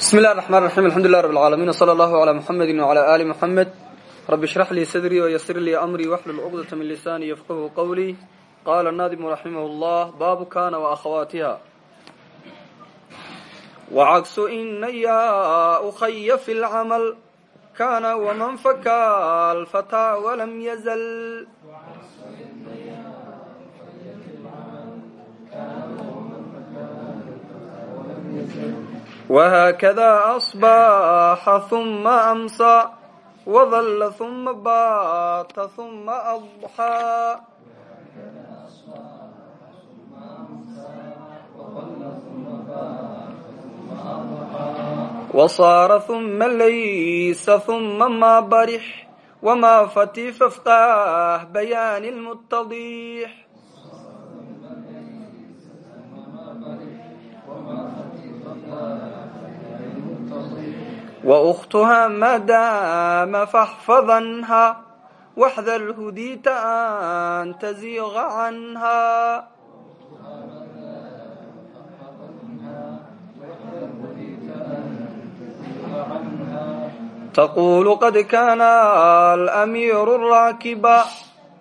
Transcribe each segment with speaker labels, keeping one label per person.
Speaker 1: bismi اllahi الرحman الرaحيم alxamdu لlah رb العaalamiن وslى اllah عlى mحamedi وعlى ali mحamed rabi اshrax lii sadrii وysir lii amrii wxlul cqdaة min lisani yfqhu qwlii qala الnadimu raximah اllah babu kana وأkhawatiha wcagsu ina ya ukaya fi اlcml kana wman faka alfatىa wlam yzl وhkda أصباح ثuma أمsى وظل ثuma bat ثuma أضحى وصار ثuma lays ثuma ma brح وma fti ffqah بyاn المتضيح وأختها ما dاm فاحفظنها واحذر هديت أn تزيغ عنها تقول قد كان الأمير راكبا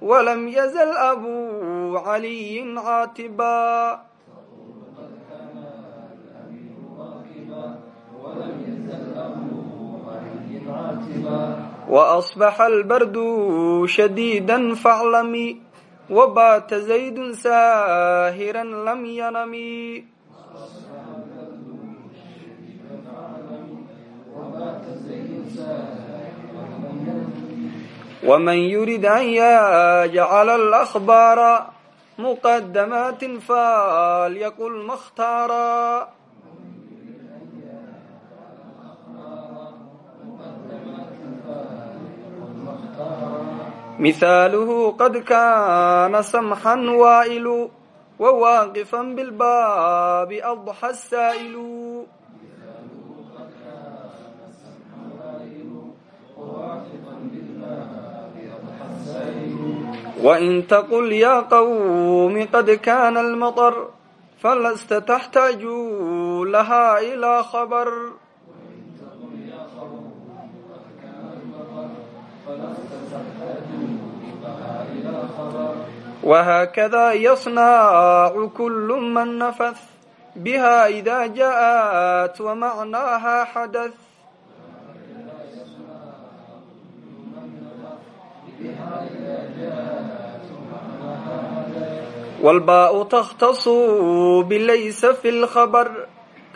Speaker 1: ولم يزل أبو علي عاتبا وأصبح البرد شديدا فاعلمي وبات زيد ساهرا لم ينم ومن يرد أن يجعل الأخبار مقدمات فليقل مختارا mihaaluhu qad kaana samxan waa'ilu wawaaqifa bilbaabi adxa saa'ilu wain taqul yaa qawmi qad kaana almaطar falasta taxtaaju lahaa ilaa khabar وهكذا يصنع كل من نفث بها إذا جاءت ومعناها حدث والباء تختص بليس في الخبر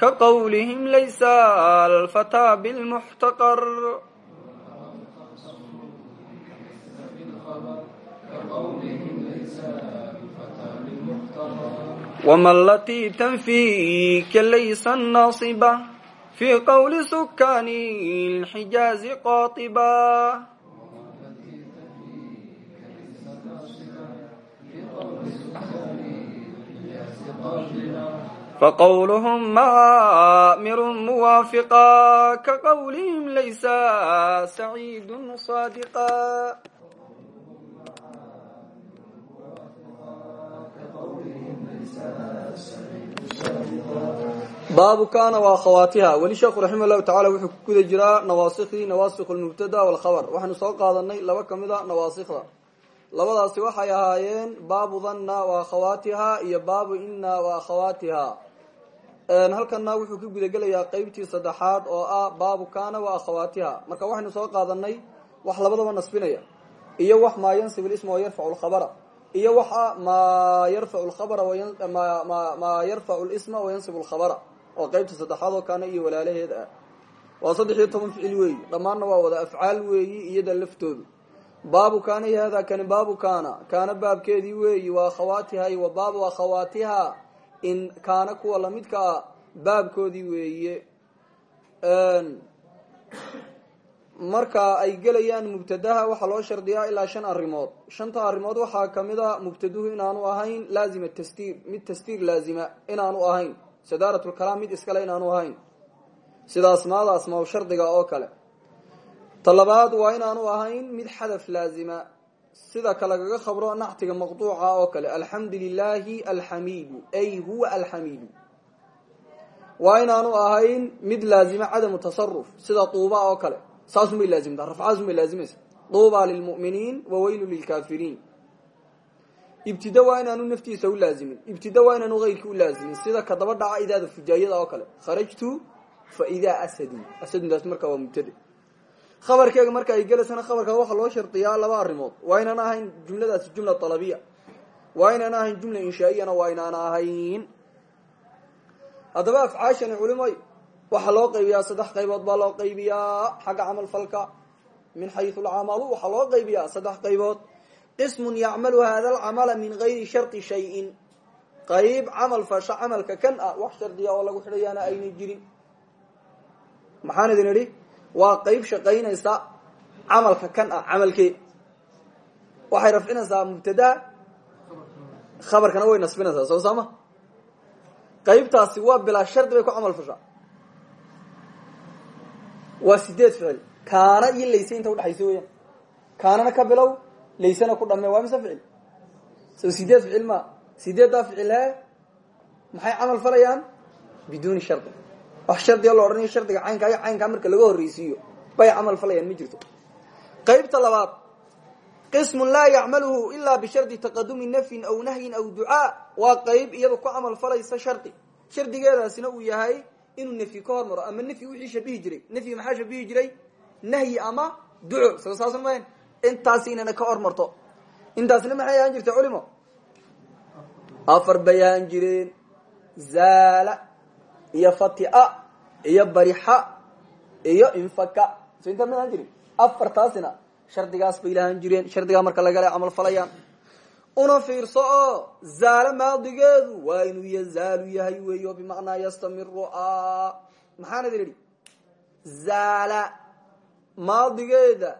Speaker 1: كقولهم ليس الفتى بالمحتقر وما التي تنفيك ليس الناصبة في قول سكان الحجاز قاطبا فقولهم معامر موافقا كقولهم ليس سعيد صادقا baabu kana waakhawaatiha weli sheekhu raxima llahu tacala wuxuu ku guda jiraa nawaasikhdii nawaasikh lmubtada walkhabar waxaanu soo qaadanay laba ka mid a nawaasikda labadaasi waxay ahaayeen baabu dhanna waakhawaatiha iyo baabu ina waakhawaatiha halkana wuxuu ka gudagelayaa qeybtii saddexaad oo ah baabu kana waakhawaatiha marka waxaynu soo qaadanay wax labadaba nasbinaya. Iyo wax maa yansib isma wa yarfacu lkhabara iyo waxa maa yarfacu lkhabara maa yarfacu lisma wayansib lkhabara oo qeybta saddexaad oo kaana iyo walaalaheed ah. Waa saddex iyo toban ficil weeyi. Dhammaanna waa wada afcaal weeyi iyada laftoodu. Baabu kaana iyo hada kani baabu kaana. Kaana baabkeedii weeyi waa akhawaatiha iyo wa baabu akhawaatiha in kaana kuwa lamidka ah baabkoodii weeye marka ay gelayaan mubtadaha waxaa loo shardiyaa ilaa shan arrimood. Shanta arrimood waxaa ka mid a mubtaduhu inaanu ahayn laazima tastiir mid tastiir laazima inaanu ahayn. Sadaaratulkalaam mid iskale inaanu ahayn. Sida asmaada asmaa shardiga oo kale. Talabaad waa inaanu ahayn mid xadaf laazima. Sida kalagaga khabro nactiga maqduuca oo kale. Alxamdu lilaahi alxamiidu ay huwa alxamiidu. Waa inaanu ahayn mid laazima cadamu tasaruf sida duuba oo kale laazimtaa rafcadaasun bay laazimaysa duuba lilmu'miniin wa weylu lilkaafiriin. Ibtida waa inaanu naftiisa u laazimin ibtida waa inaanu keyrkii u laazimin sida kadaba dhaca idaada fujaayada oo kale. Kharajtu fa idaa asadun asaduntaas markaa waa mubtade khabarkeega marka ay gelaysana khabarkaa waxaa loo shardiyaa laba arrimood. Waa inaan ahayn jumladaasi jumla talabiya. Waa inaan ahayn jumla inshaa'iyana waa inaan ahayn. Haddaba afcaashani culimay waxaa loo qaybiyaa saddex qaybood baa loo qaybiyaa xagga camal falka min xayu lcamalu waxaa loo qaybiyaa saddex qaybood. Qismun yacmalu hada alcamala min gayri shardi shayin. Qayb camal fasha camalka kan ah wax shardiya oo lagu xidhayaana aynay jirin. Maxaan idin idhi? Waa qayb shaqaynaysa camalka kan ah camalkee. Waxay rafcinaysaa mubtadaa khabarkana way nasbinaysaa soo saama? Qaybtaasi waa bilaa shardi bay ku camal fashaa waa sideed ficil. Kaana iyo layse inta udhexaysa weyaan kaanana ka bilow laysena ku dhamme waa mise ficil? So sideed ficil ma. Sideeddaa ficil he maxay camal falayaan? Biduuni shardi. Wax shardiga lo odhanayo shardiga caynkaa iyo caynkaa marka laga horreysiiyo bay camal falayaan ma jirto. Qaybta labaad. Qismun laa yacmaluhu ilaa bishardi taqadumi nafyin aw nahyin aw ducaa. Waa qayb iyada ku camal falaysa shardi. Shardigeedaasina uu yahay inuu nafyi ka hormaro ama nafyi wixii shabihi jiray. Nafyi maxaa shabihi jiray? Nahyi ama duco soo saas mayn intaasi inana ka hormarto intaasna maxay ahaan jirta culimo? Afar bay ahaan jireen. Zaala iyo fatia iyo barixa iyo infaka. So intaa ma ahaan jirin. Afartaasina shardigaas bay lahaan jireen. Shardigaa marka lagala camal falayaan una fiirso oo zaalo maadigeedu waa inuu yazaalu yahay weeyo bimacnaa yastamiru maxaan idin idhi? Zaala maadigeeda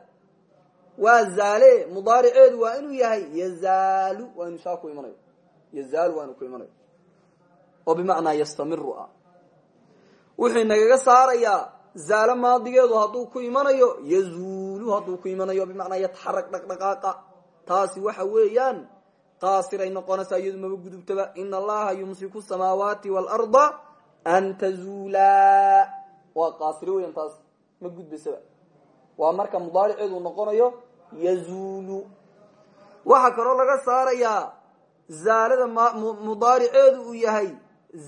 Speaker 1: waa zaale mudaariceedu waa inuu yahay yazaalu waa inuu saa ku imanayo. Yazaalu waa inuu ku imanayo. Oo bimacnaa yastamiru ah wuxuu inagaga saarayaa zaalo maadigeedu hadduu ku imanayo yazuulu hadduu ku imanayo bimacnaa yataxarag dhaqdhaqaaqa. Taasi waxa weeyaan qaasiray noqonaysaa iyadu maba gudubtaba. Ina allaha yumsiku samaawaati waalarda an tazuulaa waa qaasire weyan taas. Ma gudbaysaba waa marka mudaariceedu noqonayo yazuulu. Waxaa kaloo laga saarayaa zaalada mudaariceedu uu yahay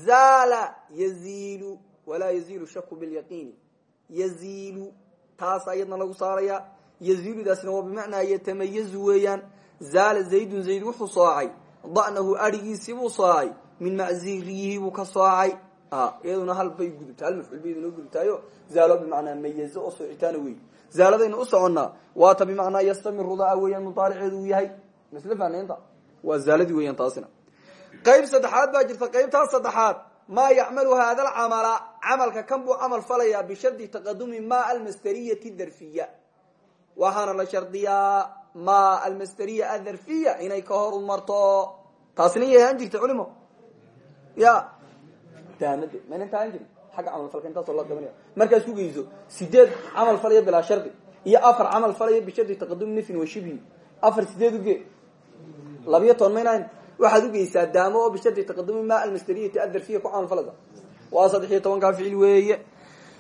Speaker 1: zaala yaziilu. Walaa yaziilu shaku bilyaqiini yaziilu. Taas ayadna lagu saaraya. Yaziiludaasna waa bimacnaa yatamayazu weeyaan zaala zaydun zayd wuxuu soocay. Da'nahu adhigiisibuu soocay. Min macziriyihi buu ka soocay. Iyaduna hal bay gudubta hal mafcuul bay idinoo gudubtaayo. Zaalo bimacnaa mayazo oo soocitaana wey zaaladaynu u soconnaa waata bimacnaa yastamirudaa weeyaan mudaariceedu uu yahay. Masle fahnaynta waa zaaladii weeyaan taasina. Qayb saddexaad baa jirta qaybtaas saddexaad maa yacmalu hada alcamala camalka kan buu camal falayaa bishardi taqadumi ma shardiyaa ma almasderiya adarfiya inay ka hor marto. Taasina yay ahaan jirta culimo ya. Daamade mayna inta ahaan jirin? Xagga camal falka intaasoo la qabanaya markaas ku geyso sideed camal falaya bilaa shardi iyo afar camal falaya bishardi taqadumi nafin wa shibhi. Afar sideed uge labiyo toban maynahayn waxaad ugeysaa daamo oo bishardi taqadumi ma almasderiyati adarfiya ku camal falada. Waa saddex iyo tobankaa ficil weeye.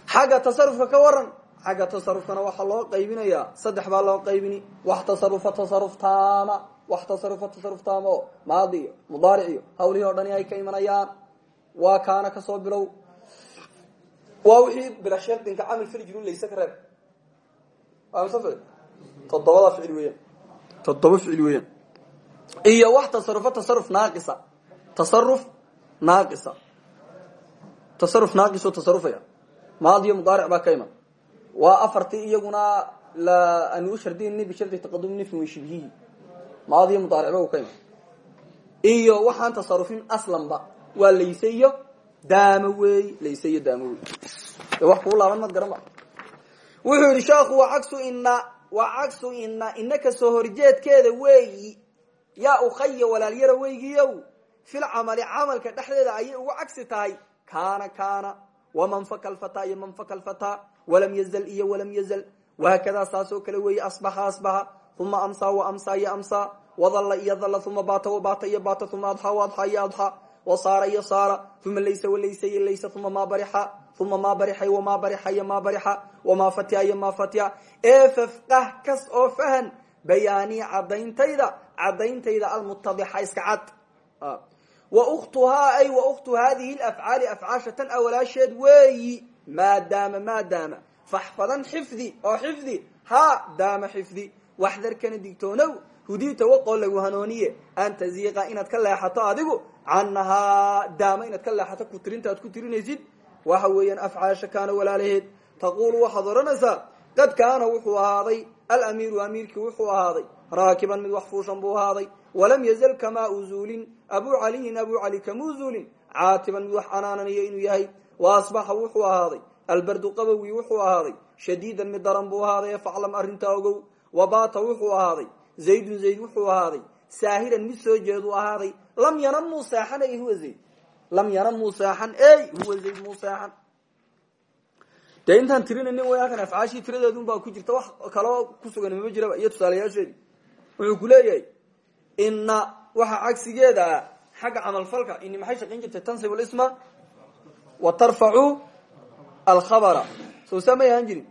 Speaker 1: Xagga tasarufka ka waran xagga tasarufkana waxaa loo qaybinayaa. Saddex baa loo qaybini. Wax tasarufa tasaruf taama wax tasarufa tasaruf taama oo maadi iyo mudaaric iyo hawlihii o dhani ay ka imanayaan. Waa kaana ka soo bilow. Waa wixii bila shardinka camal fali jiru layse ka reeb. Mise ficil toddobada ficil weeyaan. Toddoba ficil weeyaan. Iyo wax tasarufa tasaruf naaqisa. Tasaruf naaqisa. Tasaruf waa afartii iyaguna anu shardin bishardi taqadum nifin wa shibhihi maadiyo mudaaricba u ka iman iyo waxaan tasarufin aslanba. Waa layse iyo daamo weey layse iyo daamo wey wax kuu laaban mad garan ba wuxuu yihi sheekhu waa ina waa cagsu ina ina ka soo horjeedkeeda weeyi yaa ukhaya walaalyara weygiiyow fil camali camalka dhexdeeda ayay ugu cagsi tahay. Kaana kaana waman faka lfataa iyo man faka lfataa walam yazl iyo walam yazl wahaakadaa saasoo kale weeye asbaxa asbaxa uma amsaa wa amsaa iyo amsaa wadalla iyo dalla uma baata wa baata iyo baata uma adxaa wa adxaa iyo adxaa wasaara iyo saara uma laysa walaysa iyo laysa uma maa barixa uma maa barixa wamaa barixa iyo maa barixa wamaa fatiha iyo maa fatiha ee fafqah kas oo fahan bayaanii cadayntayda cadayntayda almutadixa iska cad wa uktuhaa ay wa uktu hadihi lafcaali afcaasha tan awalaasheed weeyi maadaama maadaama. Faxfadan xifdi oo xifdi. Ha daama xifdi. Waxdarkana digtoonow hudiita waqoo lagu hanooniye. An taziiqa inaad ka leexato adigu. Cannahaa daama inaad ka leexato ku tirinta aad ku tirinaysid. Waxa weeyaan afcaasha kaana walaalaheed. Taquulu waxaad odhanaysaa qad kaana wuxuu ahaaday alamiiru amiirkii wuxuu ahaaday raakiban mid wax fuushan buu ahaaday walam yazal kamaa uzuulin abu caliyin abu cali kamuu zuulin caatiban mid wax canaananayo inuu yahay wa asbaxa wuxuu ahaaday albardu qabowi wuxuu ahaaday shadiidan mid daran buu ahaaday faclam arrintaa ogow wabaata wuxuu ahaaday zaydun zayd wuxuu ahaaday saahiran mid soo jeedu ahaaday lam yanam muu seexan ey huwa zayd lam yanam muu seexan ey huwa zayd muu seexan intaan tirinaynin way halkan afcaashii tiradeedun baa ku jirta wax kaloo kusugan mama jiraba iyo tusaalayaasheedi wuxuu ku leeyahay ina waxa cagsigeeda ah xagga camalfalka ini maxay shaqayn jirtay tansib lisma wa tarfacu alkhabara. Soo saa may ahaan jirin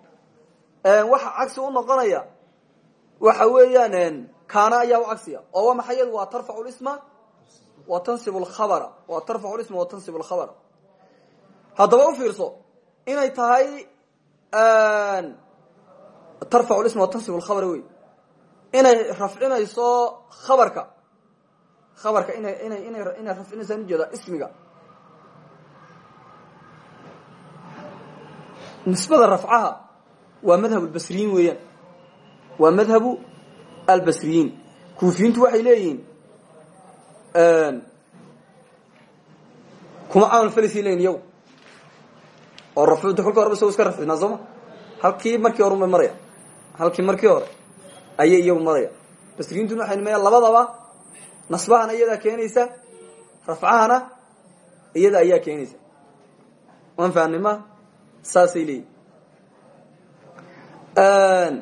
Speaker 1: waxa cagsi u noqonaya waxa weeyaan kaana ayaa u cagsiya. Oo waa maxay yadu? Waa tarfacu lisma wa tansib lkhabara waa tarfacu lisma wa tansib lkhabara haddaba u fiirso inay tahay tarfacu lisma wa tansib lkhabara wey inay rafcinayso khabarka. Khabarka inay nisbada rafcaha waa madhab lbasriyiin weeyaan. Waa madhabu albasriyiin. Kuufiyiintu waxay leeyihiin kuma camal falisi leyin iyagu oo rafcda kolka horeba isago iska rafcinaa halkii markii hore ma maraya. Halkii markii hore ayay iyagu maraya. Basriyiintuna waxay nimeeyaan labadaba nasbahana iyadaa keenaysa rafcahana iyada ayaa keenaysa. Waan fahnay ma saasay leeyihiin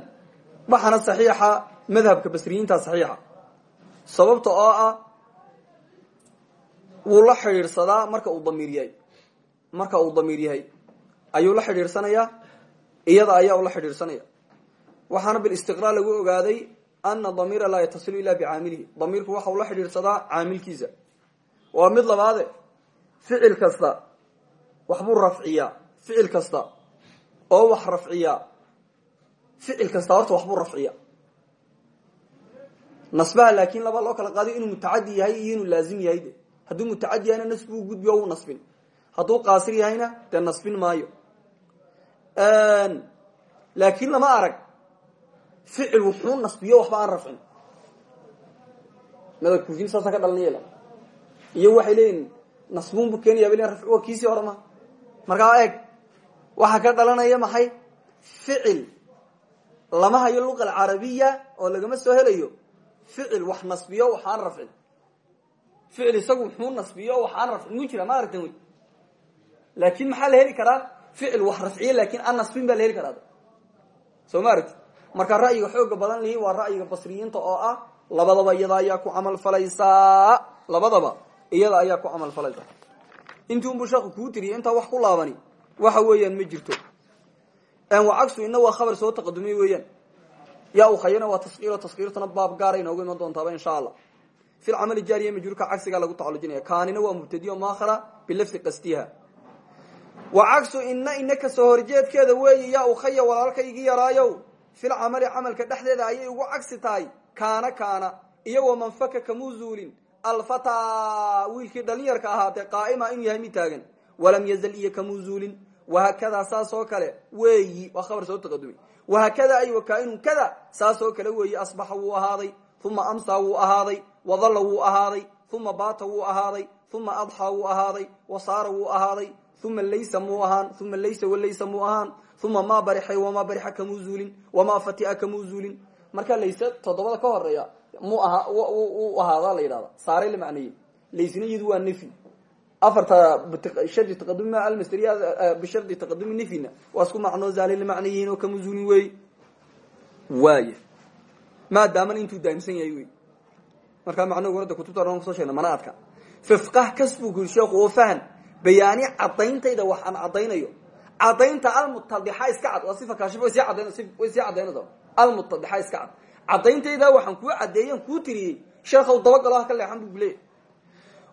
Speaker 1: waxaana saxiixa madhabka basriyiinta saxiixa. Sababta oo ah wuu la xidhiidhsadaa marka uu damiir marka uu damiir yahay. Ayuu la xidhiidhsanayaa iyada ayaa ula xidhiidhsanaya waxaana bilistiqraar lagu ogaaday ana damiira laa yatasilu ila bicaamilihi. Damiirku waxa la xidhiidhsadaa caamilkiisa. Waa mid labaade ficil kasta waxbuu rafciyaa ficil kasta oo wax rafciyaa ficil kasta horta waxbuu rafciya. Nasbaha laakin laba loo kala qaadiyo inuu mutacadi yahay iyo inuu laazim yahay de. Hadduu mutacadi yahayna nasbuu gudbiyo wuu nasbin. Hadduu qaasir yahayna dee nasbin maayo. Laakin lama arag ficil wuxuu nasbiyo waxba aan rafcin. Madab kufiin saasa ka dhalanayla iyo waxay leeyihiin nasbun bu keenaya bal rafci waa kiisii waxaa ka dhalanaya maxay? Ficil. Lama hayo luqa alcarabiya oo lagama soo helayo. Ficil wax nasbiyo waxaan rafcin. Ficil isagu wuxuu nasbiyo waxaan rafcin. Mu jira ma aragtan wey laakin maxaa la heli karaa? Ficil wax rafciye laakiin aan nasbin baa la heli karaa. Soo marka ra'yiga xooga badan lihi waa ra'yiga basriyiinta oo ah labadaba iyada ayaa ku camal falaysaa labadaba iyada ayaa ku camal falaysa. Intii unbuu sheeku kuu tiriyay intaa wax ku laabani waxa weeyaan ma jirto. Wacagsu ina waa khabar soo taqadumay weeyaan. Yaa u khayana waa taskiiro taskiirtuna baab gaara inoogu iman doontaaba insha allah fi lcamali jaariya majruurka cagsigaa lagu tacalujinaya kaanina waa mubtadiyo maakhara bilafdi qastiha wacagsu ina ina ka soo horjeedkeeda weeyi yaa ukhaya walaalkaygii yaraayow. Filcamali camalka dhexdeeda ayay ugu cagsi tahay. Kaana kaana. Iyo wamanfaka kamuu zuulin. Alfataa wiilkii dhalinyarka ahaatee qaa'ima inuu yahay mid taagan walam yazal iyo kamuu zuulin. Wahakadaa saas oo kale weeyi waa khabar soo taqadumay wahakada ay wakaainun kada saas oo kale weeyi asbaxa wuu ahaaday uma amsaa wuu ahaaday wadalla wuu ahaaday uma baata wuu ahaaday uma adxaa wuu ahaaday wasaara wuu ahaaday uma laysa muu ahaan uma laysa walaysa muu ahaan uma maa barixay wamaa barixa kamuu zuulin wamaa fatia kamuu zuulin. Marka layse toddobada ka horreeya mu aha u afarta bishardi taqadumi almasriya bishardi taqadumi nefyna waa isku macnoo zaalay la macneyihiin oo kamuu zuulin wey. Waaya maadaaman intuu daa'imsan yahay wey. Markaa macnuhu warada kutubta oran ku soo sheegna mana fifqah kas buu ku yiri sheekhu oo fahan. Bayaani cadayntayda wax aan cadaynayo cadaynta almutadixa iska cad. Waa sifa kaashif way sii cadayn way sii cadaynaysa almutadixa iska cad. Cadayntayda waxaan kuu cadeeyen kuu tiriyey. Sheekhow dabagalo ha ka leexan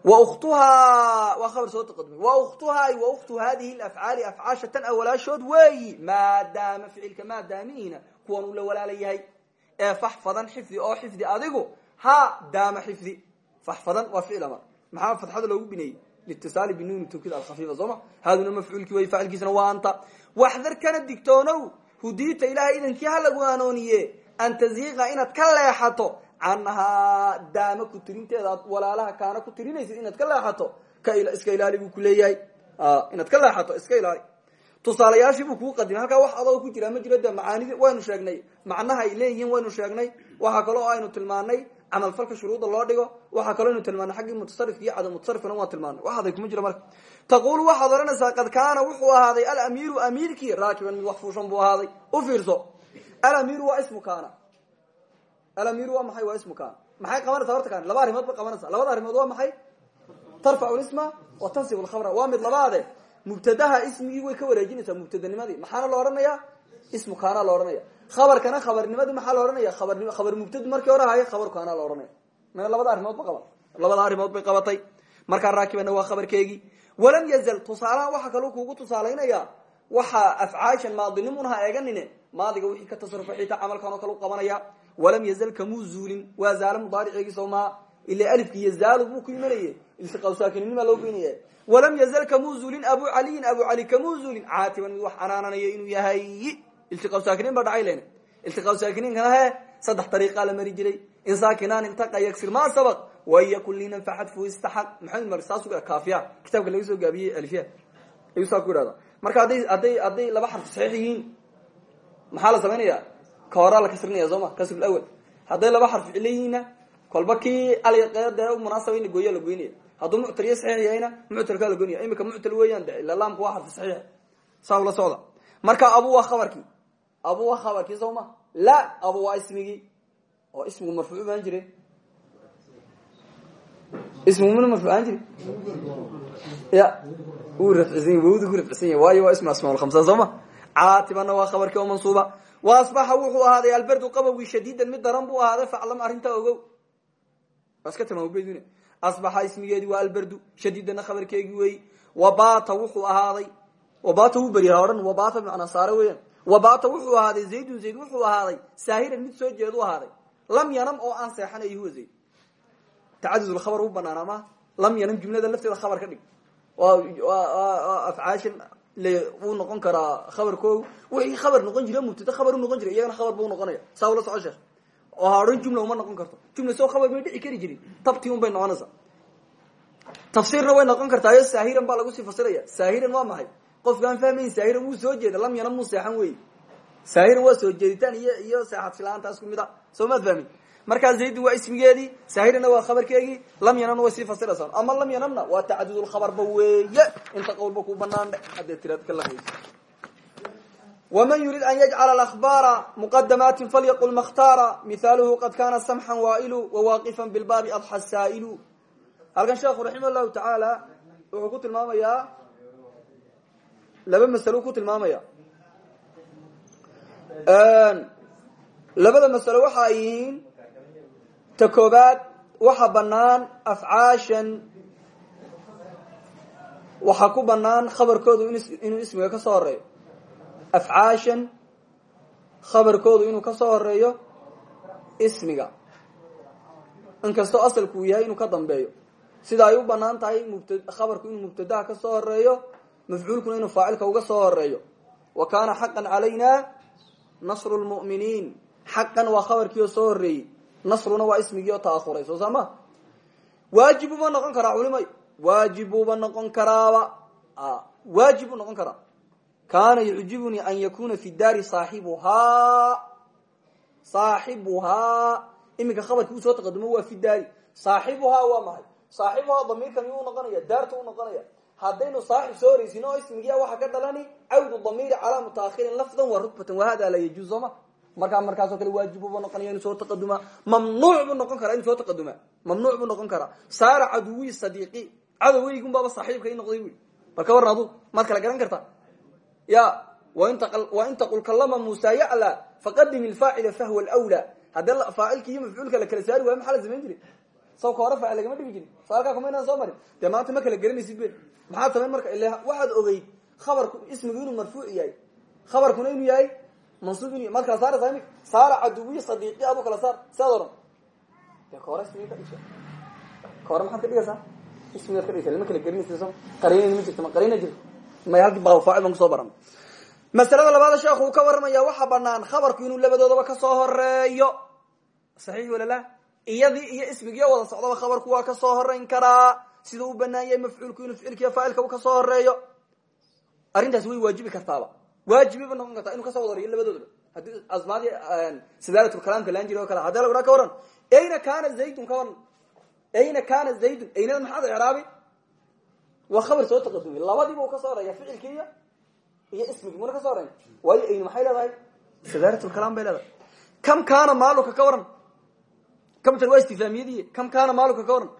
Speaker 1: wa ukhtuhaa waa khabar soo taqadumay wa ukhtuhaa wa ukhtu hadihi lafcaali afcaasha tan awalaashood weeyi maadaama ficilka maadaamihiina kuwan uu la walaala yahay ee faxfadan xifdi oo xifdi adigu ha daama xifdi faxfadan waa ficil amar maxaa fadxada loogu bineeyey litisaali binuuni tawkiid alkhafiifa sooma haaduna mafcuulkii wey facilkiisana waa anta waxdar kana digtoonow hudiita ilahay idankii ha lagu anooniye an taziiqa inaad ka leexato canhaa daama ku tirinteeda aad walaalaha kaana ku tirinaysid inaad ka leexato iska ilaali buu ku leeyahay. Inaad ka leexato iska ilaali. Tusaalayaashii buu kuu qadimay halkaa wax adoo ku jira ma jiro de macaanidi waynu sheegnay macnaha ay leeyihiin waynu sheegnay waxaa kaloo aynu tilmaanay camalfalka shuruuda loo dhigo waxaa kaloo aynu tilmaanay xaggii mutasarifka iyo cadam mutasarifkana waan tilmaanay wax aday kuma jiro marka. Taqulu waxaad odhanaysaa qad kaana wuxuu ahaaday alamiiru amiirkii raakiban mid wax ahaaday. U fiirso. Alamiiru waa ismu kaana alamiiru waa maxay? Waa ismu kaana maxay qabanaysaa horta kaana laba arrimood bay qabanaysaa labada arrimood waa maxay? Tarfacu lisma wa tansibu lkhabra waa mid labaade. Mubtadaha ismigii way ka wareejinaysaa mubtadanimadii. Maxaana la odhanaya ismu kaana la odhanaya khabarkana khabarnimadii maxaa la odhanaya abar khabar mubtad markii hore ahaye khabar kaana la odhanaya mana labada arrimood ba qaban. Labada arrimood raakibana waa khabarkeegii. Walam yazal. Tusaalahan waxaa kaloo kuugu tusaalaynaya waxaa afcaashan maadinimun ha eeganine maadiga wixii ka tasarufay xitaa camalkan kale u qabanaya walam yazal kamuu zuulin waa zaalo mudaariceegiisa maa ila alifki yazaalu buu ku imanayey iltiqaa saakininima loo geynaya walam yazal kamuu zuulin abu caliyin abu cali kamuu zuulin caatiban mid wax canaananayo inuu yahay iltiqaa saakiniin baa dhacay len iltiqaa saakiniinkana he saddex dariiqaa la mari jiray in saakinaan iltaqa yagsir ma sabaq waiyakun linan faxadfu istaxaq maxamed mar saas kaafiya kitaabka laga soo gaabiyey alfiya ayuu saa ku ihahda marka hadday hadday hadday laba xarf saxiix yihiin maxaa la samaynaya ka horaa la kasrinaya soo ma? Kasr awel hadday laba xarf ficilo yihiinna kolba kii alqeede munaasaba in la gooya la goynaya hadduu muctaliyo saxiix yahayna muctalkaa la goynaya imika muctal weeyaan de ila laamku waa xarfi saxiix. Saa ula socda. Marka abu waa khabarkii. Abu waa khabarkii soo ma? La abu waa ismigii. Oo ismigu marfuuc baan jire ismigu mina marfuuc aan jire ya wuu rafcisan yahy wawdu ku rafcisan yahy waayo waa ismi asmaa lkhamsa soo caatibana waa khabarkii oo mansuuba. Wa asbaxa wuxuu ahaaday alberdu qabowgii shadiidan mid daran buu ahaaday faclam arrintaa ogow. Waa iska tilmaamubedune asbaxa ismigeedii waa alberdu shadiidana khabarkeegii weeyi wabata wuxuu ahaaday wabata wuu beryaha odhan wabata bimacnaa saare weeyaan. Wabata wuxuu ahaaday zaydun zayd wuxuu ahaaday saahiran mid soo jeedu ahaaday. Lam yanam oo aan seexanay huwa zayd. Tacadud lkhabar u banaana ma lam yanam jumlada lafteeda khabar ka dhig. Waa afcaashan wuu noqon karaa khabarkoogu wixii khabar noqon jira mubtada khabar u noqon jira iyagana khabar buu noqonaya. Saa ula soco sheekh oo ha odhan jumla uma noqon karto. Jumla soo khabar may dhici kari jirin. Tabtii un bay noqonaysaa tafsiirna way noqon kartaayo saahiran baa lagu sii fasiraya. Saahiran waa maxay? Qofkaan fahmayn saahiran wuu soo jeeda lam yanam muu seexan wey saahiran waa soo jeeditaan iyo iyo seexadsilaantaas ku mid a. Soo maad fahmin markaa zaydin waa ismigeedii saahirana waa khabarkeegii lam yanamna way sii fasiraysaa. Ama lam yanamna waa tacadudulkhabarba weeye. Inta qowlba ku banaan dhe haddee tiraad ka laqayso waman yurid an yajcala alahbaara muqadamaatin falyaqul makhtaara mihaaluhu qad kana samxan waa'ilu wawaaqifan bilbaabi adxa saa'ilu halkan sheekhu raximah llahu tacaala wuxuu ku tilmaamayaa laba masalo ku tilmaamaya labada ta koobaad waxa banaan afcaashan waxaa ku banaan khabarkoodu inuu ismiga ka soo horeeyo afcaashan khabarkoodu inuu ka soo horeeyo ismiga. Inkastoo asalku yahay inuu ka dambeeyo. Sida ay u bannaan tahay khabarku inuu mubtadaha ka soo horeeyo mafcuulkuna inuu faacilka uga soo horeeyo wa kaana xaqan calayna nasru lmu'miniin xaqan waa khabarkii oo soo horeeyey nasruna waa ismigii oo ta'ahuray soo saa ma noqon karaa culimay? Waajib buuba noqon karaaba? Waajib buu noqon karaa. Kaana yucjibunii an yakuna fi daari saaxibuhaa. Saaxibuhaa. Iminka khabarkii soo taqadumo waa fi daari. Saaxibuhaa waa maxay? Saaxibuhaa damiirkan yuu noqonaya? Daarta u noqonaya? Haddaynu saaxib soo horeysin oo ismigiia waxaa ka dhalani cawdu damiiri calaa mutaakhirin lafdan wa rukbatan wahada la yajuuz sooma markaa markaasoo kale waajib buba noqonaya inu soo taqaduma. Mamnuuc buu noqon karaa inu soo taqaduma. Mamnuuc buu noqon karaa. Saara caduwi sadiiqi. Cadoweygun baaba saaxiibka i noqday wy bal ka warran adu maad kala garan kartaa ya wain taqul kalama musa yacla faqadim ilfaacila fahwa lwlaa haddii faacilki iyo mafcuulka la kala saari waayo maxaa la samayn jiray? Saw ka hore faacil lagama dhigi jirin. So halkaa kuma inaan soo marin. Dee maanta ma kala garanaysid be maxaad samayn marka ila waxaad ogeyd khabarku ismigu inuu marfuuc yahay. Khabarkuna inuu yahay mansuub in maad kala saaraysaa imika saara caduwiy sadiiqi adu kala saar siaad oran de ka hore ismiga ka dhigsa ka hore maxaad ka dhigaysaa ismigaad ka dhigsa lama kala garanaysid so qariinayna ma jirto ma qariina jirto may halkii baa faacil baan ku soo baran masalada labaada sheekhu uu ka warramaya waxaa banaan khabarku inuu labadoodaba ka soo horeeyo saxiix iyo ismigiiyo wada socdaba khabarku waa ka soo horeyn karaa sida uu banaan yahay mafcuulku inuu ficilkiiyo faacilka u ka soo horeeyo arrintaasi way waajibi kartaaba waajibiba noqon kartaa inuu ka soo wada horeeyo labadoodaba haddii asmaadii sadaalatulkalaamka laan jiri o kale haddii lagudhaa ka waran ayna kana zaydun ka waran? Ayna kana zaydun? Aynada maxaad icraabi? Waa khabar soo taqadumay labadiiba uu ka soo horreeya ficilkii iyo iyo ismigi muna ka soo horeyn waayo aynu maxay leedahay? Sadaaratulkalaam bay leedahay. Kam kaana maaluka ka waran? Kamtan waa istifaamiyadii? Kam kaana maaluka ka waran?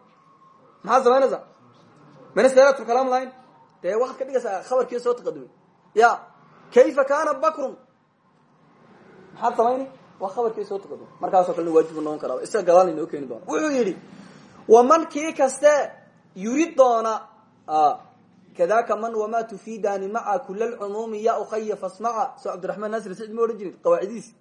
Speaker 1: Maxaad samaynaysaa mana sadaaratulkalaam lahayn? Dee waxaad ka dhigaysaa khabarkii soo taqadumay ya kayfa kana bakrun maxaad samayni waa khabarkii soo taqadumay markaasoo kalena waajibu noqon karaa isaga gadaal inoo keeni doona wuxuu yidhi waman kii kaste yurid doona kadaka man wama tufidani maca kula lcumuumi ya ukaya fasmaca so cabdiraxman nasir sicid ma odhan jirin qawaacidiisi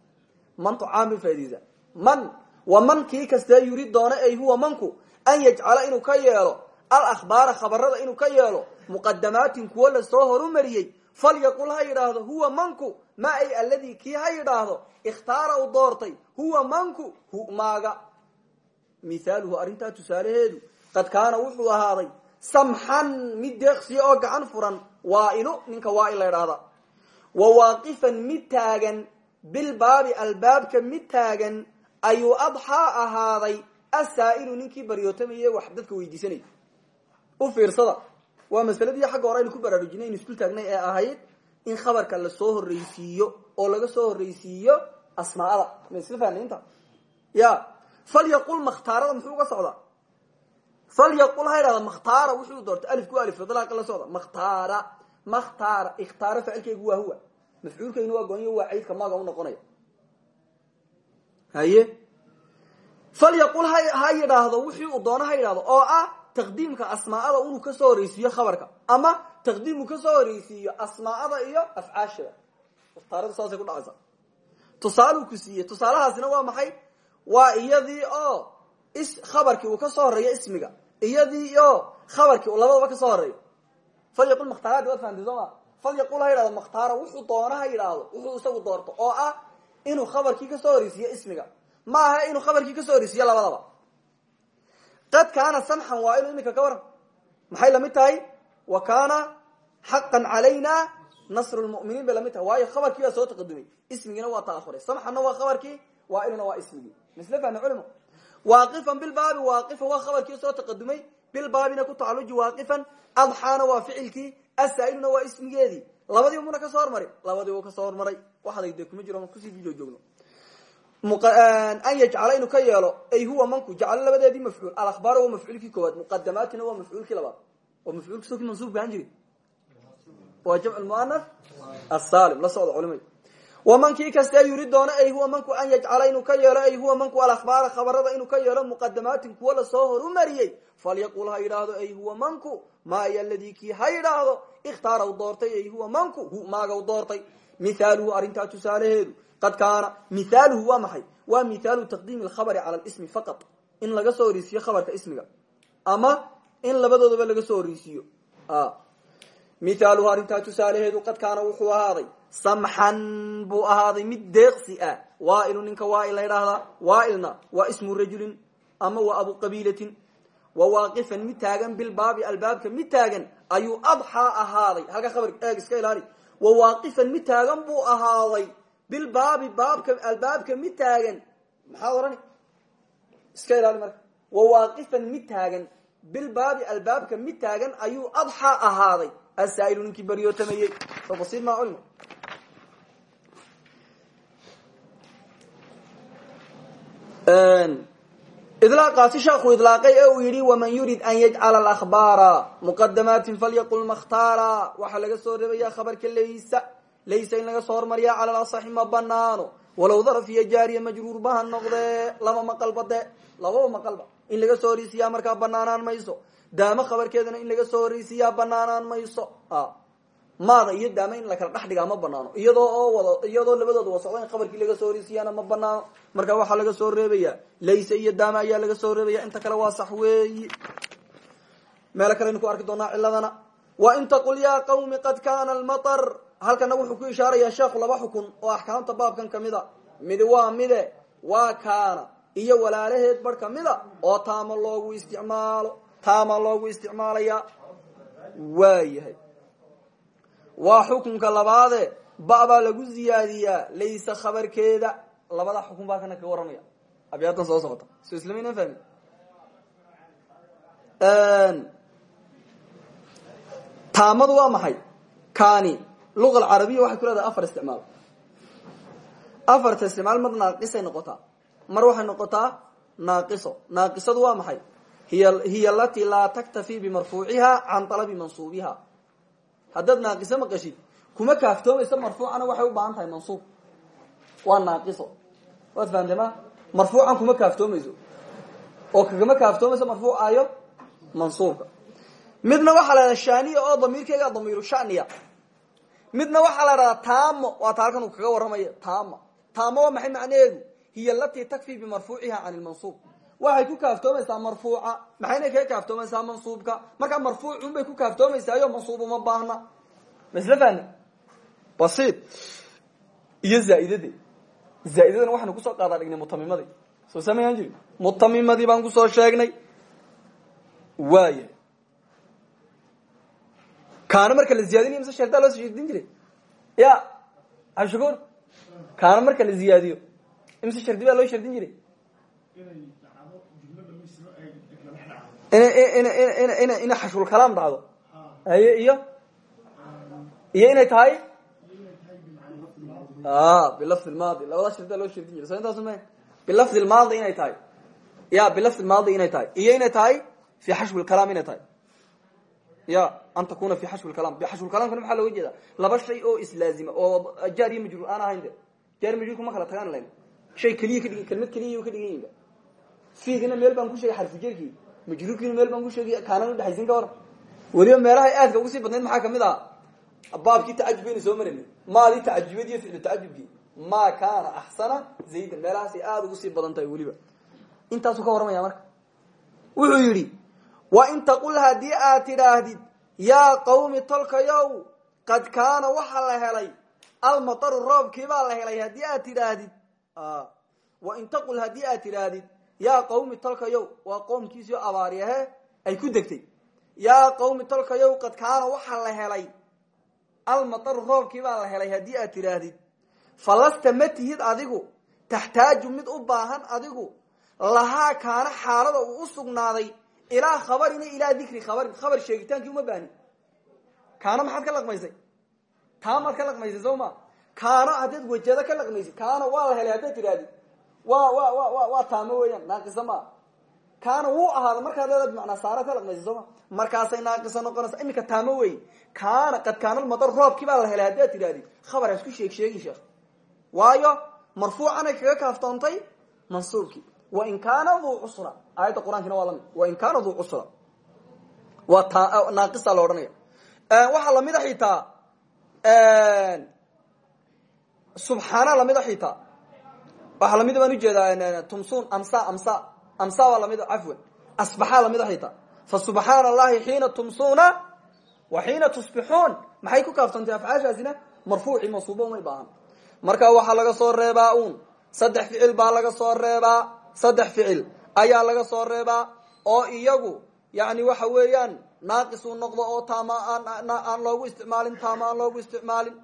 Speaker 1: mantu caam bay faaidiisa man wa man kii kastee yurid doona ay huwa manku an yajcala inuu ka yeelo alakhbaara khabarada inuu ka yeelo muqadamaatin kuwo la soo horumariyey falyaqul ha yidhaahdo huwa manku ma ay alladii kii ha yidhaahdo ikhtaara u doortay huwa manku hu maaga. Mithaaluhu arrintaa tusaalaheedu qad kaana wuxuu ahaaday samxan mid deeqsiya oo gacan furan waa'ilu ninka waail la ydhaahda wa waaqifan mid taagan bilbaabi albaabka mid taagan ayuu adxaa ahaaday asaa'ilu ninkii baryootamayey wax dadka weydiisanay. U fiirsada waa masaladii xagga hore aynu ku baraarujinay aynu isku taagnay ee ahayd in khabarka la soo horreysiiyo oo laga soo horreysiiyo asmaada. Ma isla fahnaynta ya falyaqul makhtaarada muxuu uga socdaa? Falyaqul ha ydhahda makhtaara wuxuu doortay alifku alif dalaaqa la socda. Makhtaara makhtaara ikhtaara ficilkeygu waa huwa. Mafcuulkeynu waa goonyo waa caydka maaga u noqonaya haye? Falyaqul ha yidhaahdo wixii uu doono ha oo ah taqdiimka asmaa'ada inuu ka soo horeysiiyo khabarka ama taqdiimuu ka soo horeysiiyo asmaa'ada iyo afcaashada. Ikhtaaradu saasay ku dhacaysa tusaaluu ku tusaalahaasina waa maxay? Waa iyadii oo khabarkii uu ka soo horeeyo ismiga. Iyadii oo khabarkii uu labadaba ka soo horeeyo falyaqul makhtaaraadi waad fahamtay soo ma? Falyaqul ha yidhahdo makhtaara wuxuu doono ha wuxuu isagu doorto oo ah inuu khabarkii ka soo horeysiiyo ismiga. Ma aha inuu khabarkii ka soo horeysiiyo labadaba qad kaana samxan waa inuu iminka ka waran. Maxay la mid tahay? Wa kaana xaqan calayna nasru lmuminiin bay la mid tahay. Waayo khabarkii baa soo taqadumay ismigiina waa ta'ahuray samxanna waa khabarkii waa inuna waa ismigii misle fahna culimo waaqifan bilbaabi waaqifan waa khabarkii soo taqadumay bilbaabina ku tacaluji waaqifan. Adxaana waa ficilkii asaa'iluna waa ismigeedii. Labadiiba muna ka soo hormaray? Labadiiba ka soo hormaray. Waxaday de kuma jiro ku sii joogjoogno an yajcala inuu ka yeelo ay huwa manku jaclo labadeedii mafcuul. Alakhbaar waa mafcuulkii koowaad muqadamaatina waa mafcuulkii labaad. Waa mafcuulki soki mansuubka ahaan jiri waa jamc muanaf asalim la socda culimay wamankii kastee yuri doono ay huwa manku an yajcala inuu ka yeelo ay huwa manku alakhbaara khabarada inuu ka yeelo muqadamaatin kuwo la soo horumariyey falyaqul ha yidhaahdo ay huwa manku maaya ladii kii ha yidhaahdo? Ikhtaara u doortay ay huwa manku hu maaga u doortay. Mithaaluhu arrintaa tusaalaheedu qad kaana mithaaluhu waa maxay? Waa mithaalu taqdiimi alkhabari cala lismi faqat. In laga soo horeysiiyo khabarka ismiga. Ama in labadoodaba laga soo horeysiiyo mithaaluhu arrintaa tusaalaheedu qad kaana wuxuu ahaaday samxan buu ahaaday mid deeqsi ah. Waa'ilu ninka waail la ydhaahdaa waailna waa ismu rajulin ama waa abu qabiilatin. Wa waaqifan mid taagan bilbaabi albaabka mid taagan ayuu adxaa ahaaday. Halka khabar bilbaabi baabka albaabka mid taagan maxaad odhani iska ilaali marka. Wa waaqifan mid taagan. Bilbaabi albaabka mid taagan ayuu adxaa ahaaday. Asaa'ilu ninkii baryootamayey soo basiir maa culima ilaaqaasi sheekhu ilaaqay ee uu yidhi waman yurid an yajcala akhbaara muqadamaatin falyaqul makhtaara. Waxaa laga soo reebaya khabarka laysa laysa in laga soo hormariya cala lasaxi ma banaano walow daraf iyo jaariya majruur baha noqdee laba maqalba de lababa maqalba in laga soo horeysiyaa markaa banaanaan mayso daamo khabarkeedana in laga soo horeysiyaa banaanaan mayso maada iyo daama in la kala dhex dhigaa ma banaano iyadoo oo wada iyadoo labadooda wasocdo in khabarkii laga soo horeysiyaana ma banaano marka waxaa laga soo reebaya layse iyo daama ayaa laga soo reebaya inta kale waa sax weeyi meelo kaleynu ku arki doonaa ciladana wa in taqul qawmi qad kana almatar halkana wuxuu ku ishaarayaa sheekhu laba xukun oo axkaamta baabkan kamida midi waa mide waa kaana iyo walaalaheed bar kamida oo taama loogu isticmaalo taama loogu isticmaalaya waayahay. Waa xukunka labaade ba baa lagu ziyaadiyaa laysa khabarkeeda. Labada xukun baa kana kaga waramaya. Abyaatan soo socota. So islamaynan fahmi taamadu waa maxay? Kani luga alcarabiya waxay ku leedahay afar isticmaal afarta isticmaal mar naaqisay noqotaa mar waxay noqotaa naaqiso naaqisadu waa maxay hiy hiya alati laa taktafi bimarfuuciha can alabi mansuubiha haddaad naaqiso maqashid kuma kaaftoomayso marfuucana waxay u baahan tahay mansuub waa naaqiso waad fahamtay ma marfuucan kuma kaaftoomayso oo kagama kaaftoomayso marfuucayo mansuubka midna waxaa la dhahdaa shaniya oo damiirkeyga damiiru shaniya midna waxaa la dhahdaa taamo. Waata halkan uu kaga warramaya taama taamo waa maxay macnaheedu hiya alatii takfi bimarfuuciha can lmansuub waxay ku kaaftoomaysaa marfuuca. Maxayna kaga kaaftoomaysaa mansuubka? Markaa marfuucun bay ku kaaftoomaysaayo mansuub uma baahna. Masla fahna basiid iyo zaaidade zaaidadana waxaynu ku soo qaadaa dhignay mutamimadii. Soo samayan jiri. Mutamimadii baan ku soo sheegnay. Waaya kaana marka la ziyaadinayo mise shardaa loo shardin jiray? Ya ashukuur kaana marka la ziyaadiyo imise shardi baa loo shardin jiray? In inay xashulkalaam dhacdo haye iyo iyo? Inay tahay? Bilafdi lmaadi labada shardi baa loo shardin jiray. So intaas ma bilafdi lmaadi inay tahay. Ya bilafdi lmaadi inay tahay. Iyo inay tahay? Fi xashwi lkalaam inay tahay ya an takuna fi xashwi lkalam xashwlkalaamkana maxaa looga jeeda laba shay oo islaazima oo jaar iyo majruur aan ahayn jaar majruurka ma kala tagaan layn shay keliya kadhig kelmad keliya ka dhigan yihiin fiigina meel baan ku sheegay xarfujerkii majruurkiina meel baan ku sheegay kaanaan udhexaysin ka war weliba meelahay aadka ugu sii badnayd maxaa ka mid ah baabkii tacajubkaynu soo maranay maadii tacajubad iyo ficlu tacajubkii ma kaana axsana zaydan meelahaasay aada ugu sii badan tahay weliba intaasuu ka warramaya marka wuxuu yidhi wa in taqul haddii aad tidhaahdid yaa qawmi tolkayow qad kaana waxa la helay almataru roobkii baa la helay haddii aad tidhaahdid wa in taqul haddii aad tidhaahdid yaa qawmi tolkayow waa qoomkiisio abaaryahe ay ku degtay. Yaa qawmi tolkayow qad kaana waxa la helay almataru roobkii baa la helay haddii aad tidhaahdid falasta ma tihid adigu taxtaaju mid u baahan adigu lahaa kaana xaalada uu u sugnaaday ilaa khabarina ilaa dikri khabarin khabar sheegitaankii uma baahni. Kaana maxaad ka laqmaysay? Taamaad ka laqmaysay soo ma? Kaana haddaad wejada ka laqmaysid kaana waa la helay haddaad tidhahdid wa wa wa wa waa taamo weeyaan naaqisa maa kaana wuu ahaada markaad leedaad bimacnaa saaraad ka laqmaysa soo ma? Markaasay naaqisa noqonaysa iminka taamo wey kaana qad kaana lmadar roobkii baa la helay haddaad tidhahdid khabar hasku sheeg sheegi sheekh. Waayo marfuucanay kaga kaaftoontay mansuubkii wain kaana duu cusra aayadda qur'aankiina waa la mid wain kaana duu cusra waa t naaqisa la odhanaya waxaa la mid a xitaa subxaana la mid xitaa. Waxaa la mid baan u jeedaa tumsun amsa amsa amsa baa la mid cafwan. Asbaxaa la mid xitaa. Fa subxaana allahi xiina wa xiina tusbixuun. Maxay ku kaaftantay afcaashaasina? Marfuuci mansuuba umay baahan. Marka waxaa laga soo reebaa un saddex ficil baa laga soo reebaa saddex ficil ayaa laga soo reebaa oo iyagu yani waxa weeyaan naaqis uu noqdo oo taama aan loogu isticmaalin taama aan loogu isticmaalin.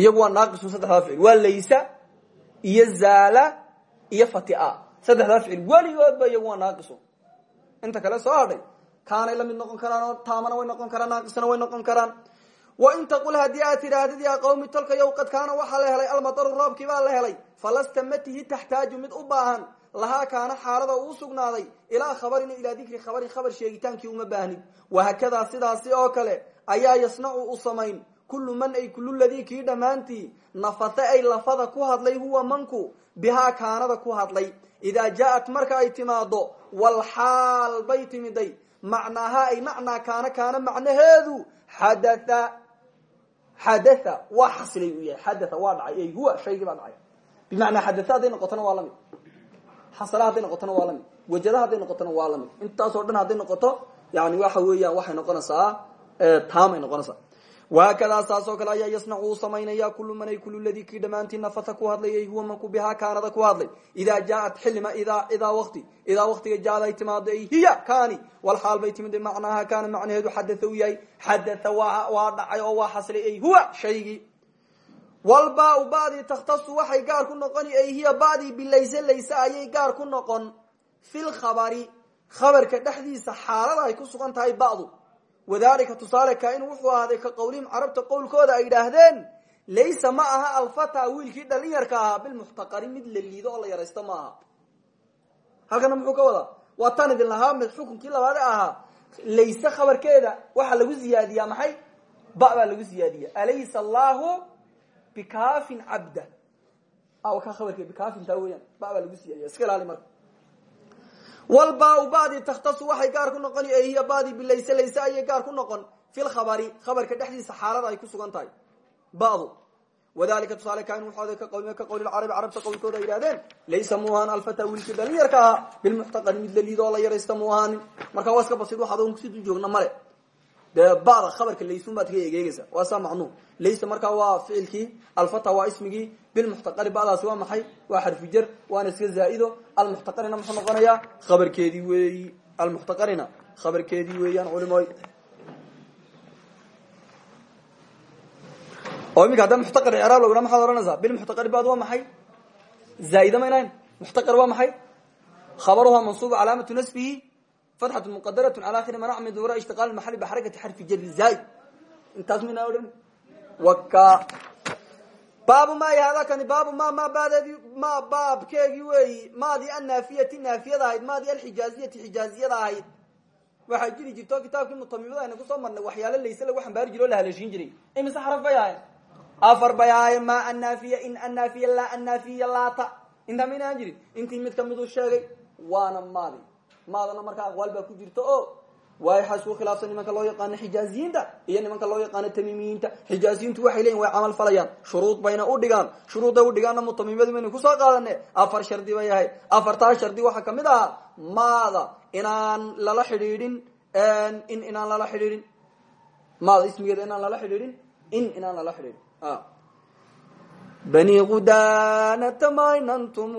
Speaker 1: Iyagu waa naaqisun saddexdaa ficil. Waa laysa iyo zaala iyo fatia saddexdaa ficil. Weligoodba iyagu waa naaqisun inta kale soo hadhay kaanay la mid noqon karaan oo taamana way noqon karaan naaqisna way noqon karaan wain taqul haddii aad tidhaahdid yaa qawmi tolkayow qad kaana waxaa la helay almataru roobkii baa la helay falasta matihi taxtaaju mid u baahan lahaa kaana xaalada uu sugnaaday ilaa khabarin ilaa dikri khabarin khabar sheegitaankii uma baahnid wahakadaa sidaasi oo kale ayaa yasnacu u samayn kullu man ay kullu ladii kii dhammaantii nafate ay lafada ku hadlay huwa manku bihaa kaanada ku hadlay idaa jaa-at marka ay timaado walxaal bay timiday macnaaha ay macnaa kaana kaana macnaheedu xadatha xadatha waa xasilay uu yahay. Xadatha waa dhacay ay huwa shaygii baa dhacay. Bimacnaa xadatha hadday noqotona waa la mid xasala hadday noqotona waa la mid wajada hadday noqotona waa la mid intaasoo dhan hadday noqoto yani waxa weeyaan waxay noqonaysaa taamay noqonaysaa waakadaa saas oo kale ayaa yasnacu uu samaynaya kulu man ay kulu ladii kii dhammaantii nafata ku hadlayay huwa manku bihaa kaanada ku hadlay. Idaa jaaat xilima idaa wati idaa waktiga jaad ay timaado ay hiya kaani walxaal bay timid macnaaha kaana macnaheedu xadatha u yahay xadatha waa dhacay oo waa xasilay ay huwa shaygii. Walbaa badi takhtasu waxay gaar ku noqoni ay hiya badi bilayse layse ayay gaar ku noqon fi lkhabari dhexdiisa xaalada ay ku sugan tahay badu wadalika tusaale kain wuxuu ahaaday ka qowlihim carabta qowlkooda ay idhaahdeen laysa ma aha alfata wiilkii dhalinyarka ahaa bilmuxtaqari mid la liido oo la yaraysto ma aha. Halkana muxuu ka wadaa waa tan idin lahaa mid xukunkii labaade ahaa layse khabarkeeda waxaa lagu ziyaadiyaa maxay? Ba baa lagu ziyaadiya alaysa allahu bikaafin cabda. Ka khabarke bikaafin taa weyaan ba baa lagu ziyaadiya walbaa badi takhtasu waxay gaar ku noqon hiya badi bilayse layse ayay gaar ku noqon. Fi lkhabari khabarka dhexdiisa xaalada ay ku sugan tahay. Badu. Wadalika tusaale kain wuxu ka qawli ka qawli carabi carabta qowlkooda ay yihahdeen laysa mu ahaan alfata wiilkii dhalinyarka ahaa bilmuxtaqari mid la liido oo la yaraysta mu ahaanin marka waa iska basid wax adoon kusi dul joogna male dee bada khabarka laysun baad ka egeegeysa waa saa macnuu laysa markaa waa ficilkii alfata waa ismigii bilmuxtaqari badaasi waa maxay waa xarfu jar waana iska zaa-ido. Almuxtaqarina muxuu noqonayaa khabarkeedii weeyi. Almuxtaqarina khabarkeedii weeyaan culimoy oo iminka hadda muxtaqar icraab loguna maxaad ohanaysaa bilmuxtaqari bad waa maxay? Zaa-ida maynayn muxtaqar waa maxay? Khabaruha mansuuba calaamatu nasbihi fatxat muqadarat ala akhiri manac min duura ishtiqaal maxali bixarakati xarfi jari zaay intaas mina odhan waka baabu ma hada kani baabu ma ma baadeedi ma baabkeegi weeyi maadii annaafiyati naafiyada ahayd maadii alxijaaziyati xijaaziyada ahayd waxaa jiri jirto kitaabkii mutamimada ayna ku soo marnay waxyaalo layse lagu xambaari jiro o la jiray imise xaraf bay afar bay ma annaafiya in annaafiya laa annaafiya laata intaa mayna aan jirin intii mid kamiduu sheegay waana maadi maadana markaa aqwaal baa ku jirta o waay waxaa isku khilaafsan nimanka loo yaqaano xijaaziyiinta iyo nimanka loo yaqaano tamimiyiinta xijaaziyiintu waxay leyihin way camal falayaan shuruud bayna u dhigaan shuruudday u dhigaanna mutamimadu baynu ku soo qaadane afar shardi bay ahayd. Afartaa shardi waxaa ka mid ahaa maada inaan lala xidhiidhin in inaan lala xidhiidhin. Maada ismigeeda inaan lala xidhiidhin in inaan lala xidhiidhin bani qudanata mayn antum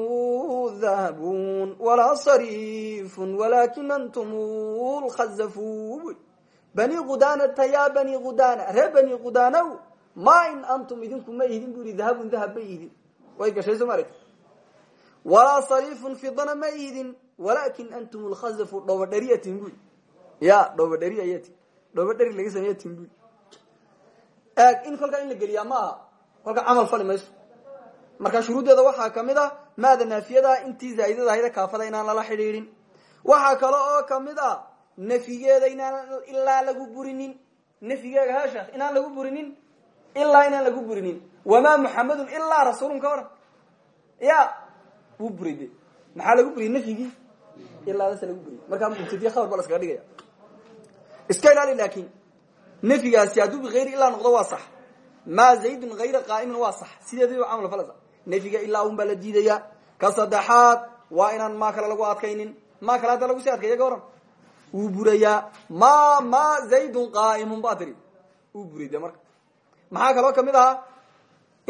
Speaker 1: dahabun walaa sarifun walakin antum lkhazafun bani qudanata ya bani qudana ree bani qudanow ma in antum idinku ma ihdin bu yihi dahabun dahab ma ihdin way gashay soo maaragti walaa sarifun fidana ma ihdin walakin antum lkhazafu dhobadheriyatin bu ya dhobadheri ayati dhobadheri laga sameeyatin bu eeg in kolkaa in la geliyaa ma aha kolka camal fali mayso. Marka shuruuddeeda waxaa ka mid a maada naafiyada intii zaaidada ahayda kaafada inaan lala xidhiidhin. Waxaa kale oo ka mid a nafyigeeda inaan ilaa lagu burinin. Nafyigeega ha sheekh inaan lagu burinin? Ilaa inaan lagu burinin. Wamaa muxamedun ilaa rasuulun ka waran. Ya wuu maxaa lagu buriyey nafyigii? Ilaadasa lagu buriyey. Markaa mubtadiye khabar ba la dhigaya iska ilaali laakin nafyigaasi hadduu bikayri ilaa noqdo waa sax ma zaydun hayra qaa'imin waa sax sideedii camal falasa nafyiga ilaa un baa la diidaya ka saddexaad waa inaan maa kale lagu adkaynin maa kale hadda lagu sii adkaya ka waran wuu burayaa ma ma zaydun qaa'imun ba tiri wuu buray marka maxaa kaloo ka mid ahaa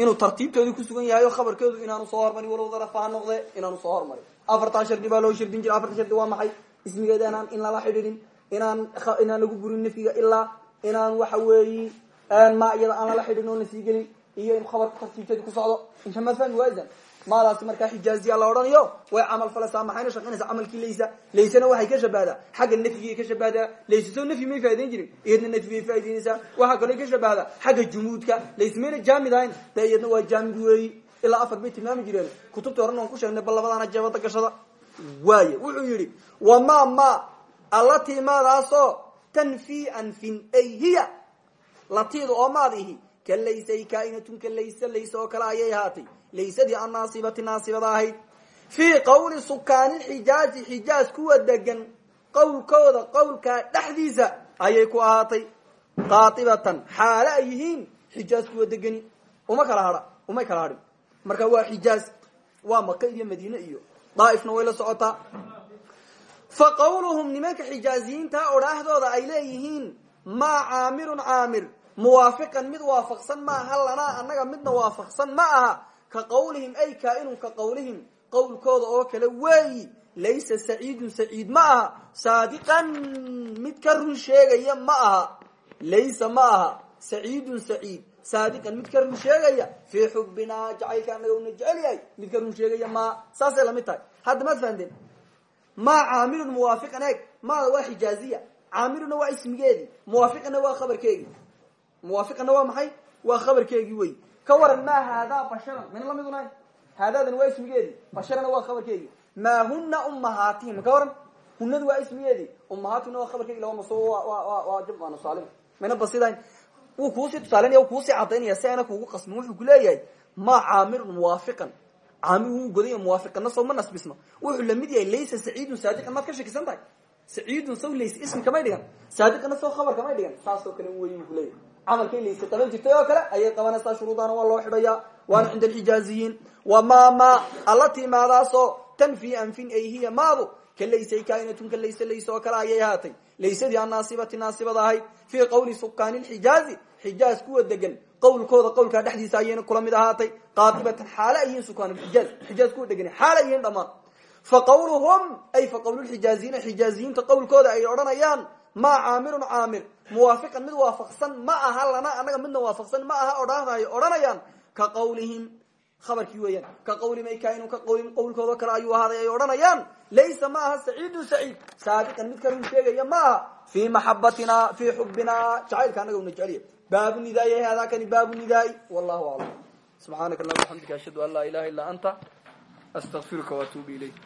Speaker 1: inuu tartiibtoodii kusugan yahay o khabarkeedu inaanu soo hormarin walow darafa ha noqde inaanu soo hormarin afartaa shardi baa loo shardin jira afarta shardi waa maxay ismigeeda inaan in lala xidhiidhin inaan inaan lagu burin nafyiga ilaa inaan waxa weeyi ma iyada aan lala xidhin oo la sii gelin iyo in khabarka tartiibteedi ku socdo. Fahmi waaysan? Maadaasi markaa xijaaziya la odhanayo way camal falaysaa maxayna shaqaynaysaa camalkii laysa laysana waxay ka shabahdaa xagga nafyigay ka shabahdaa laysato nafyi may faa'idayn jirin. Iyadna nafyi bay faa'idaynaysaa waxaa kaloo ka shabahdaa xagga jumuudka laysmayna jaamid ahayn waa jaamid weeyi. Ilaa afar bay tilmaami jireen. Kutubta horena aan ku sheegnay bal jeebada gashada. Waaye wuxuu yidhi wama ma allatii maadaasoo tanfi anfin ay hiya latiida oo maad ihi ka laysay kaainatun ka layse layse oo kale ayay ahaatay. Laysadii annaasibati naasibada ahayd. Fii qawli sukaani xijaazi xijaaz kuwa degan qowlkooda qowlkaa dhexdiisa ayay ku ahaatay. Qaatibatan xaale ay yihiin xijaaz kuwa degani uma kala hadha umay kala hadhin marka waa xijaaz waa maka iyo madiine iyo daaifna way la socotaa. Fa qawluhum nimanka xijaaziyiinta odhaahdooda ay leeyihiin maa caamirun caamir muwaafiqan mid waafaqsan ma aha lanaa annaga midna waafaqsan ma aha ka qawlihim ay kaainun ka qawlihim qowlkooda oo kale weeyi laysa saciidun saciid ma aha saadiqan mid ka run sheegaya ma aha laysa ma aha saciidun saciid saadiqan mid ka run sheegaya fii xubbinaa jacaylka annaga una jecel mid ka run sheegaya ma saasay la mid tahay. Hadda maad fahamteen maa caamilun muwaafiqan eeg maada waa xijaaziya caamiluna waa ismigeedii muwaafiqana waa khabarkeegii muwaafiqana waa maxay? Waa khabarkeegii wey ka waran maa haadaa basharan. Mina la mid u nahay haadaadani waa ismigeedii basharana waa khabarkeegii. Maa huna ummahaatihim ka waran? Hunadu waa ismigeedii ummahaatihimna waa khabarkeegi laba maso waa jamcana saalim mina basidayn. Wuu kuusii tusaalanaya kuusii cadaynaya si ayna kuugu qasmin. Wuxuu kuleeyahay maa caamilun muwaafiqan. Caamil wuu godanya muwaafiqana soo ma nasbisno. Wuxuu la mid yahay laysa saciidun saadiqan. Maad ka shakisan tahay? Saciidun saw lays ismi kamay dhigan. Saadiqana soo khabar buu kuleeyahay camalkay laysa qaban jirtay oo kale ayay qabanaysaa shuruudana waa loo xidhayaa waana cinda alxijaaziyiin wama ma allatii maadaasoo tanfi anfin ay hiya maadu ka laysay kaainatun ka layse layse oo kale ayay ahaatay. Laysadii annaasibati naasibada ahayd fii qawli sukaani lxijaazi xijaaz kuwa degan qowlkooda qowlkaa dhexdiisa ayayna kula mid ahaatay qaatibatan xaale ayihiin sukaan xijaaz xijaaz kuwa degan xaale ayihiin dhammaan. Fa qawluhum ay fa qawlulxijaaziyiina xijaaziyiinta qowlkooda ay odhanayaan maa muwaafiqan mid waafaqsan ma aha lana annaga midna waafaqsan ma aha odhaanayo odhanayaan. Ka qawlihim khabarkii weeyaan. Ka qawli may kaainu ka qawlin qowlkooda kale ayuu ahaaday ay laysa ma aha saciidun saciid. Saadiqan mid ka run sheegaya ma aha. Fii maxabatina fii xubinaa jacaylka una jeceliya baabu nidaay hadakani baabu nidaai. Wallahu aclam subxaanaka allahuma bxamdika ashhadu an laa ilaha illa anta astaqfiruka waatuubu ilayk